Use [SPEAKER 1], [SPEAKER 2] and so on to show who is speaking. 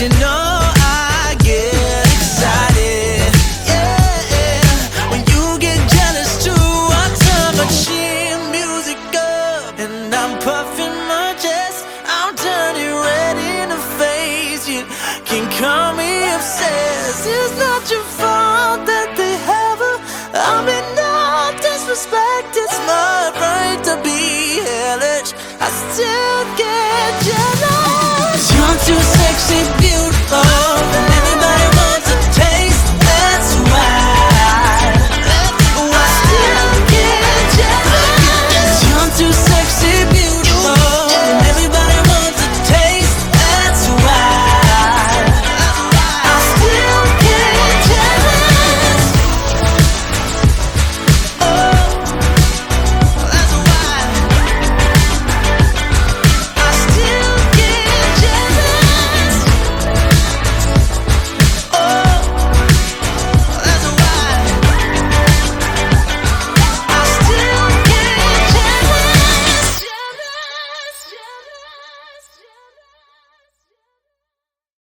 [SPEAKER 1] you know I get excited. Yeah, when you get jealous too, I turn my chin music up and I'm puffing my chest. I'm turning red in the face. You can call me obsessed. It's not your fault. too sexy, beautiful.